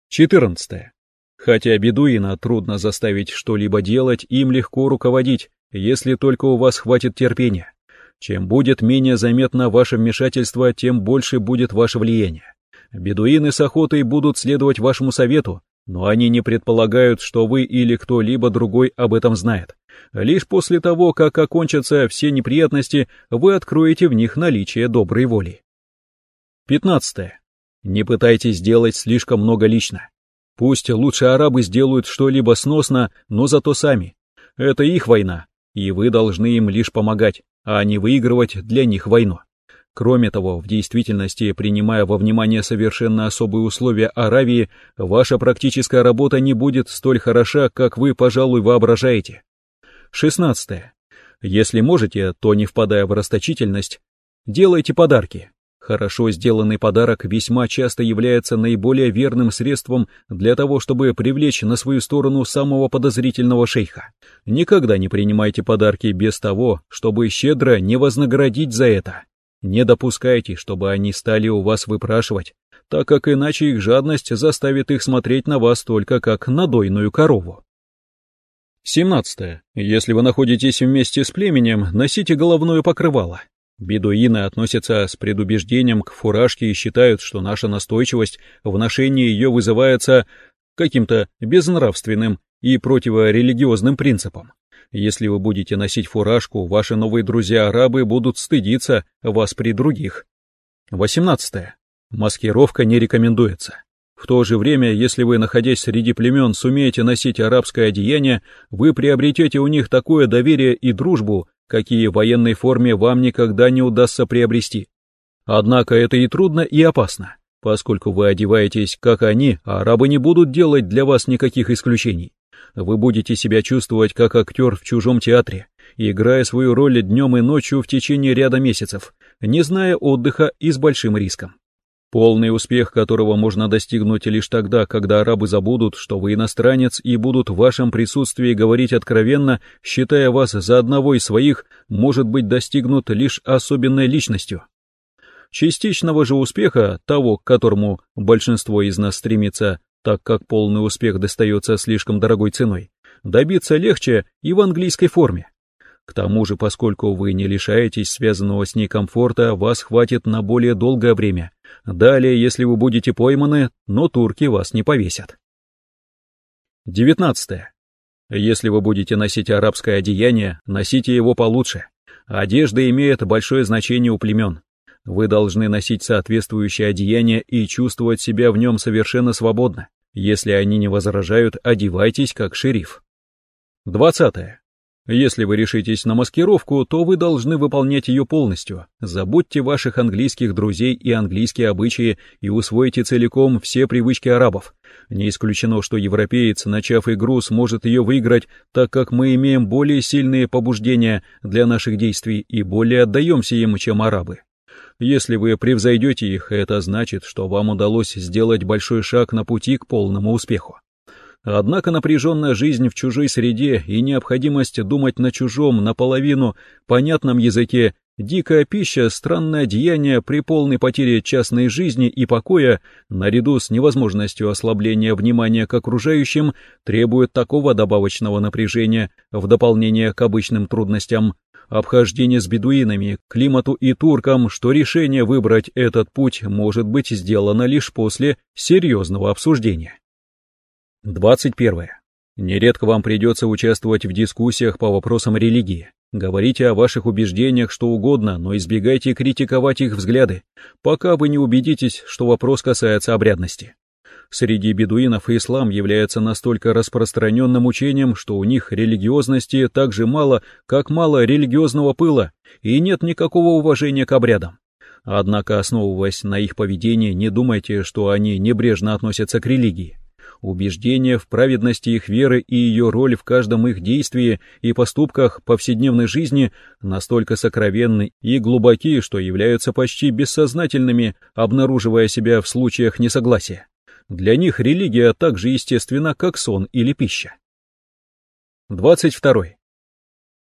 14. Хотя бедуина трудно заставить что-либо делать, им легко руководить, если только у вас хватит терпения. Чем будет менее заметно ваше вмешательство, тем больше будет ваше влияние. Бедуины с охотой будут следовать вашему совету, но они не предполагают, что вы или кто-либо другой об этом знает. Лишь после того, как окончатся все неприятности, вы откроете в них наличие доброй воли. 15. Не пытайтесь сделать слишком много лично. Пусть лучше арабы сделают что-либо сносно, но зато сами. Это их война, и вы должны им лишь помогать. а не выигрывать для них войну. Кроме того, в действительности, принимая во внимание совершенно особые условия Аравии, ваша практическая работа не будет столь хороша, как вы, пожалуй, воображаете. 16. Если можете, то не впадая в расточительность, делайте подарки. Хорошо сделанный подарок весьма часто является наиболее верным средством для того, чтобы привлечь на свою сторону самого подозрительного шейха. Никогда не принимайте подарки без того, чтобы щедро не вознаградить за это. Не допускайте, чтобы они стали у вас выпрашивать, так как иначе их жадность заставит их смотреть на вас только как на дойную корову. 17. Если вы находитесь вместе с племенем, носите головное покрывало. Бедуины относятся с предубеждением к фуражке и считают, что наша настойчивость в ношении ее вызывается каким-то безнравственным и противорелигиозным принципом. Если вы будете носить фуражку, ваши новые друзья-арабы будут стыдиться вас при других. 18. Маскировка не рекомендуется. В то же время, если вы, находясь среди племен, сумеете носить арабское одеяние, вы приобретете у них такое доверие и дружбу, какие в военной форме вам никогда не удастся приобрести. Однако это и трудно, и опасно, поскольку вы одеваетесь, как они, а арабы не будут делать для вас никаких исключений вы будете себя чувствовать как актер в чужом театре, играя свою роль днем и ночью в течение ряда месяцев, не зная отдыха и с большим риском. Полный успех которого можно достигнуть лишь тогда, когда арабы забудут, что вы иностранец и будут в вашем присутствии говорить откровенно, считая вас за одного из своих, может быть достигнут лишь особенной личностью. Частичного же успеха, того, к которому большинство из нас стремится, так как полный успех достается слишком дорогой ценой, добиться легче и в английской форме. К тому же, поскольку вы не лишаетесь связанного с ней комфорта, вас хватит на более долгое время. Далее, если вы будете пойманы, но турки вас не повесят. 19. Если вы будете носить арабское одеяние, носите его получше. Одежда имеет большое значение у племен. Вы должны носить соответствующее одеяние и чувствовать себя в нем совершенно свободно. Если они не возражают, одевайтесь как шериф. 20. Если вы решитесь на маскировку, то вы должны выполнять ее полностью. Забудьте ваших английских друзей и английские обычаи и усвойте целиком все привычки арабов. Не исключено, что европеец, начав игру, сможет ее выиграть, так как мы имеем более сильные побуждения для наших действий и более отдаемся им, чем арабы. Если вы превзойдете их, это значит, что вам удалось сделать большой шаг на пути к полному успеху. Однако напряженная жизнь в чужой среде и необходимость думать на чужом, наполовину понятном языке, дикая пища, странное деяние при полной потере частной жизни и покоя, наряду с невозможностью ослабления внимания к окружающим, требуют такого добавочного напряжения в дополнение к обычным трудностям, обхождение с бедуинами, климату и туркам, что решение выбрать этот путь может быть сделано лишь после серьезного обсуждения. 21. Нередко вам придется участвовать в дискуссиях по вопросам религии. Говорите о ваших убеждениях что угодно, но избегайте критиковать их взгляды, пока вы не убедитесь, что вопрос касается обрядности. Среди бедуинов ислам является настолько распространенным учением, что у них религиозности так же мало, как мало религиозного пыла, и нет никакого уважения к обрядам. Однако, основываясь на их поведении, не думайте, что они небрежно относятся к религии. Убеждение в праведности их веры и ее роль в каждом их действии и поступках повседневной жизни настолько сокровенны и глубоки, что являются почти бессознательными, обнаруживая себя в случаях несогласия. Для них религия так же естественна, как сон или пища. 22.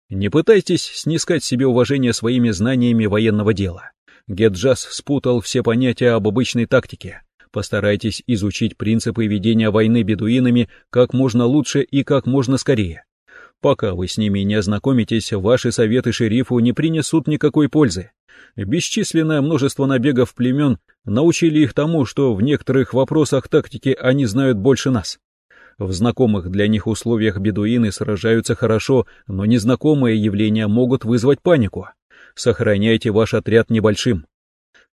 Не пытайтесь снискать себе уважение своими знаниями военного дела. Геджас спутал все понятия об обычной тактике. Постарайтесь изучить принципы ведения войны бедуинами как можно лучше и как можно скорее. Пока вы с ними не ознакомитесь, ваши советы шерифу не принесут никакой пользы. Бесчисленное множество набегов племен научили их тому, что в некоторых вопросах тактики они знают больше нас. В знакомых для них условиях бедуины сражаются хорошо, но незнакомые явления могут вызвать панику. Сохраняйте ваш отряд небольшим.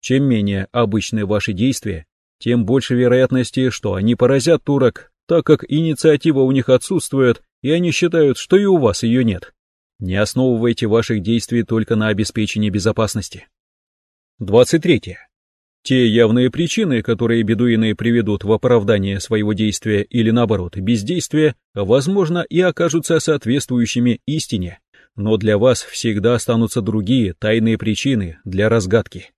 Чем менее обычны ваши действия, тем больше вероятности, что они поразят турок, так как инициатива у них отсутствует, и они считают, что и у вас ее нет. Не основывайте ваших действий только на обеспечении безопасности. 23. Те явные причины, которые бедуины приведут в оправдание своего действия или наоборот бездействия, возможно и окажутся соответствующими истине, но для вас всегда останутся другие тайные причины для разгадки.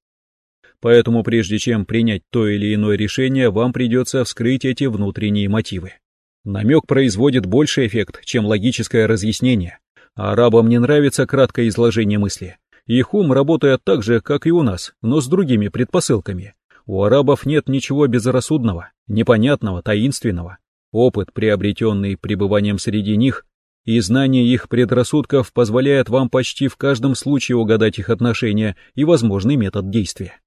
Поэтому прежде чем принять то или иное решение, вам придется вскрыть эти внутренние мотивы. Намек производит больший эффект, чем логическое разъяснение, арабам не нравится краткое изложение мысли. Их ум работает так же, как и у нас, но с другими предпосылками. У арабов нет ничего безрассудного, непонятного, таинственного. Опыт, приобретенный пребыванием среди них, и знание их предрассудков позволяет вам почти в каждом случае угадать их отношения и возможный метод действия.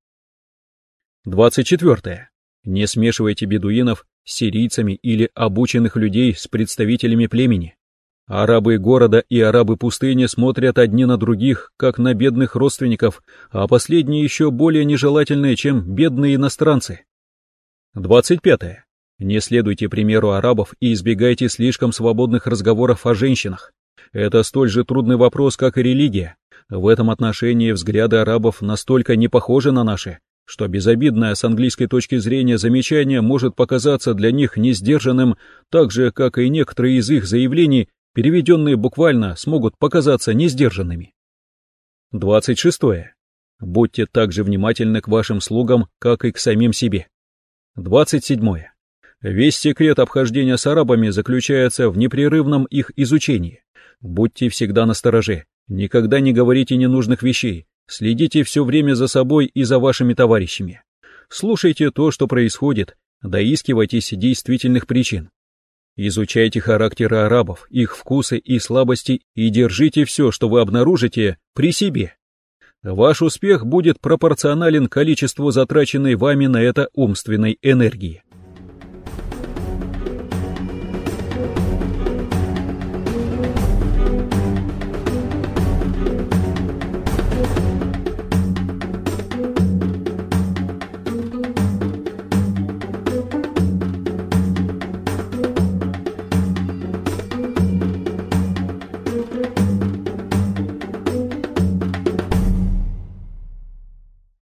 24. Не смешивайте бедуинов с сирийцами или обученных людей с представителями племени. Арабы города и арабы пустыни смотрят одни на других, как на бедных родственников, а последние еще более нежелательные, чем бедные иностранцы. 25. Не следуйте примеру арабов и избегайте слишком свободных разговоров о женщинах. Это столь же трудный вопрос, как и религия. В этом отношении взгляды арабов настолько не похожи на наши, что безобидное с английской точки зрения замечание может показаться для них несдержанным, так же, как и некоторые из их заявлений переведенные буквально, смогут показаться несдержанными. 26. Будьте также внимательны к вашим слугам, как и к самим себе. 27. Весь секрет обхождения с арабами заключается в непрерывном их изучении. Будьте всегда настороже, никогда не говорите ненужных вещей, следите все время за собой и за вашими товарищами. Слушайте то, что происходит, доискивайтесь действительных причин. Изучайте характеры арабов, их вкусы и слабости и держите все, что вы обнаружите, при себе. Ваш успех будет пропорционален количеству затраченной вами на это умственной энергии.